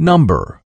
number.